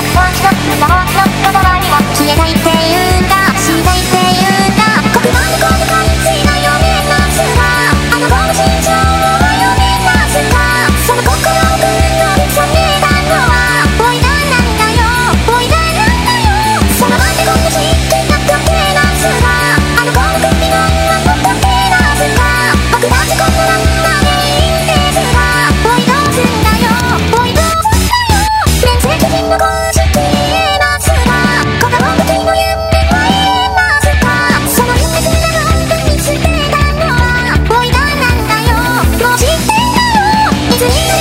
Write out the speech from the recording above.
国産シナモンロットドライは消えないって Woo!